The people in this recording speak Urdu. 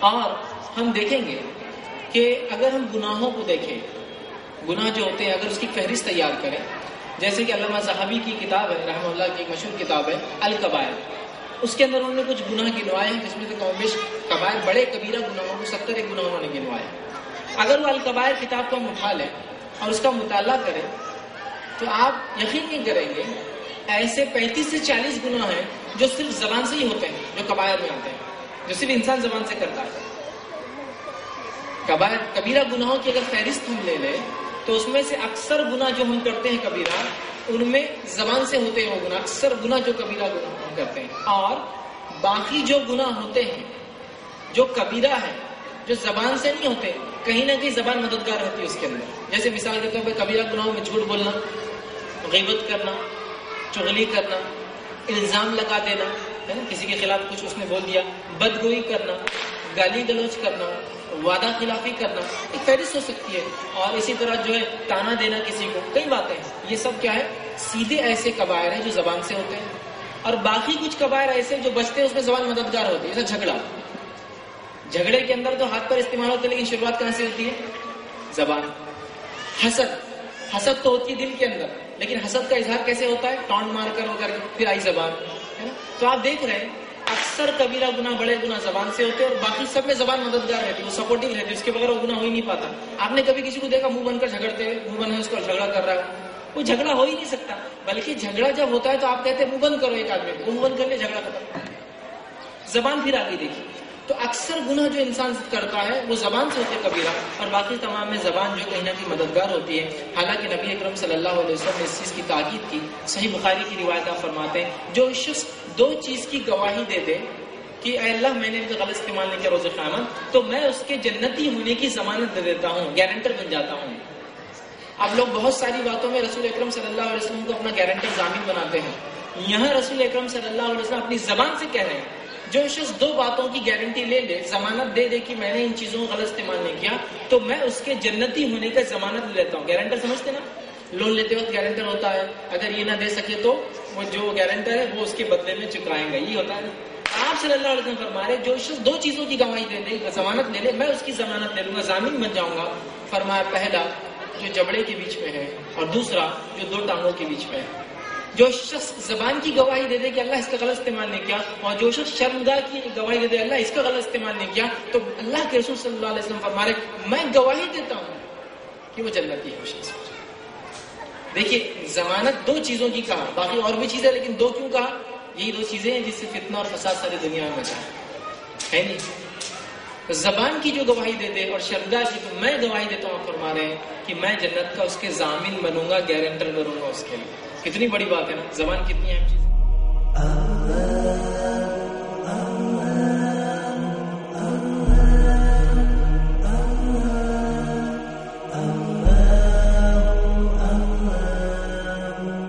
اور ہم دیکھیں گے کہ اگر ہم گناہوں کو دیکھیں، گناہ جو ہوتے ہیں، اگر اس کی فہرست تیار کریں، جیسے کہ علامہ صحابی کی کتاب ہے، رحمہ اللہ کی ایک مشہور کتاب ہے القبائر اس کے اندر انہوں نے کچھ گناہ گنوائے ہیں، جس میں سے کمبش قبائر بڑے کبیرہ گناہوں کو، ستر ایک گناہ انہوں نے گنوائے۔ اگر وہ القبائر کتاب کو ہم اٹھا لیں اور اس کا مطالعہ کریں، تو آپ یقین نہیں کریں گے، ایسے پینتیس سے چالیس گناہ ہیں جو صرف زبان سے ہی ہوتے ہیں، جو قبائر میں آتے ہیں۔ جو صرف انسان زبان سے کرتا ہے۔ قبائر کبیرہ گناہوں کی اگر فہرست ہم لے لیں، تو اس میں سے اکثر گناہ جو ہم کرتے ہیں کبیرہ، ان میں زبان سے ہوتے ہیں وہ گناہ، اکثر گناہ جو کبیرہ گناہ ہم کرتے ہیں۔ اور باقی جو گناہ ہوتے ہیں، جو کبیرہ ہے جو زبان سے نہیں ہوتے، کہیں نہ کہیں زبان مددگار ہوتی ہے اس کے اندر۔ جیسے مثال کے طور پہ کبیرہ گناہوں میں جھوٹ بولنا، غیبت کرنا، چغلی کرنا، الزام لگا دینا۔ کسی کے خلاف کچھ اس نے بول دیا، بدگوئی کرنا، گالی گلوچ کرنا، وعدہ خلافی کرنا ایک فہرست ہو سکتی ہے۔ اور اسی طرح جو ہے، تانا دینا کسی کو، کئی باتیں ہیں۔ یہ سب کیا ہے؟ سیدھے ایسے قبائر ہیں جو زبان سے ہوتے ہیں۔ اور باقی کچھ قبائر ایسے جو بچتے ہیں، اس میں زبان مددگار ہوتی ہے، جیسے جھگڑا۔ جھگڑے کے اندر تو ہاتھ پر استعمال ہوتے ہیں، لیکن شروعات کہاں سے ہوتی ہے؟ زبان۔ حسد۔ حسد تو ہوتی ہے دل کے اندر، لیکن حسد کا اظہار کیسے ہوتا ہے؟ ٹانٹ مار کر ہو کر پھر آئی زبان۔ ہے نا تو آپ دیکھ رہے ہیں، اکثر کبیرہ گنا بڑے گنا زبان سے ہوتے ہیں اور باقی سب میں زبان مددگار رہتی ہے، وہ سپورٹنگ رہتی ہے، اس کے بغیر وہ گنا ہو ہی نہیں پاتا۔ آپ نے کبھی کسی کو دیکھا منہ بن کر جھگڑتے ہوئے؟ منہ بن اس کو جھگڑا کر رہا ہے۔ وہ جھگڑا ہو ہی نہیں سکتا۔ بلکہ جھگڑا جب ہوتا ہے تو آپ کہتے ہیں، منہ بند کرو ایک آدمی کو، منہ بند کر لے جھگڑا ختم زبان پھر آگے دیکھیے۔ تو اکثر گناہ جو انسان کرتا ہے، وہ زبان سے ہوتے کبیرہ اور باقی تمام میں زبان جو کہیں نہ کہیں مددگار ہوتی ہے۔ حالانکہ نبی اکرم صلی اللہ علیہ وسلم نے اس چیز کی تاکید کی۔ صحیح بخاری کی روایت فرماتے ہیں، جو شخص دو چیز کی گواہی دے دے کہ اے اللہ، میں نے غلط استعمال نہیں کیا روز قیامت، تو میں اس کے جنتی ہونے کی ضمانت دے دیتا ہوں گارنٹر بن جاتا ہوں۔ اب لوگ بہت ساری باتوں میں رسول اکرم صلی اللہ علیہ وسلم کو اپنا گارنٹر ضامن بناتے ہیں۔ یہاں رسول اکرم صلی اللہ علیہ وسلم اپنی زبان سے کہہ رہے ہیں۔ جو شخص دو باتوں کی گارنٹی لے لے، ضمانت دے دے کہ میں نے ان چیزوں کو غلط استعمال نہیں کیا، تو میں اس کے جنتی ہونے کا ضمانت لیتا ہوں۔ گارنٹر سمجھتے نا؟ لون لیتے وقت گارنٹر ہوتا ہے۔ اگر یہ نہ دے سکے تو وہ جو گارنٹر ہے، وہ اس کے بدلے میں چکرائیں گا۔ یہ ہوتا ہے۔ آپ صلی اللہ علیہ وسلم فرما رہے جو شخص دو چیزوں کی گواہی دے دے، ضمانت لے لے، میں اس کی ضمانت لے لوں گا ضامین بن جاؤں گا۔ فرمایا، پہلا جو جبڑے کے بیچ میں ہے اور دوسرا جو دو ٹانگوں کے بیچ میں ہے۔ جو شخص زبان کی گواہی دے دے کہ اللہ اس کا غلط استعمال نہیں کیا اور جو شخص شرمگاہ کی گواہی دے دے اللہ اس کا غلط استعمال نہیں کیا، تو اللہ کے رسول صلی اللہ علیہ وسلم فرما رہے میں گواہی دیتا ہوں کہ وہ جنتی ہے شخص دیکھیے ضمانت دو چیزوں کی کہا، باقی اور بھی چیزیں، لیکن دو کیوں کہا؟ یہی دو چیزیں ہیں جس سے فتنہ اور فساد ساری دنیا میں مچا ہے۔ نہیں؟ زبان کی جو گواہی دے دے اور شرمگاہ کی، تو میں گواہی دیتا ہوں فرما رہے ہیں کہ میں جنت کا اس کے ضامن بنوں گا گارنٹر بنوں گا اس کے لیے۔ کتنی بڑی بات ہے نا زبان کتنی اہم چیز ہے۔